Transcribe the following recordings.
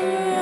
Yeah.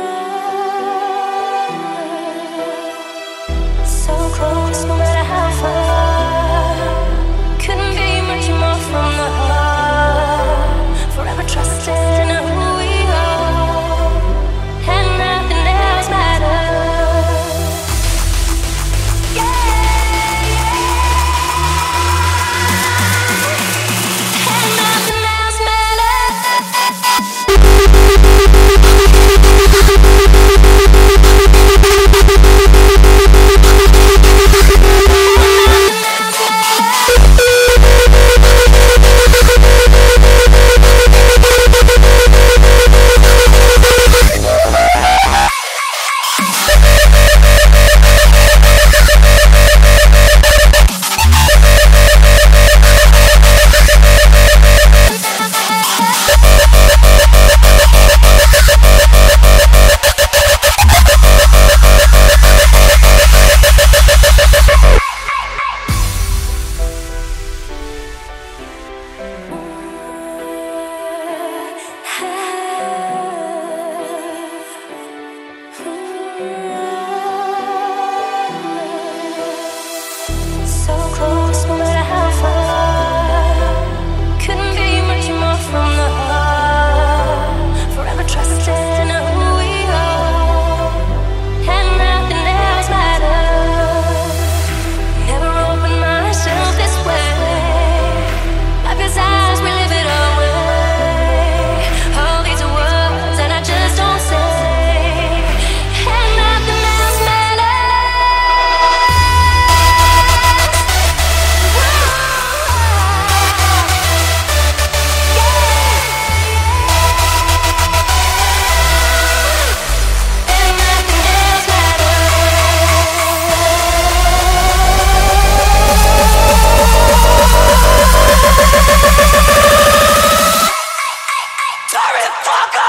Sorry,